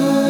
love.